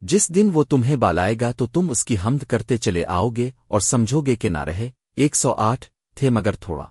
جس دن وہ تمہیں بالائے گا تو تم اس کی حمد کرتے چلے آؤ گے اور سمجھو گے کہ نہ رہے۔ ایک سو آٹھ تھے مگر تھوڑا۔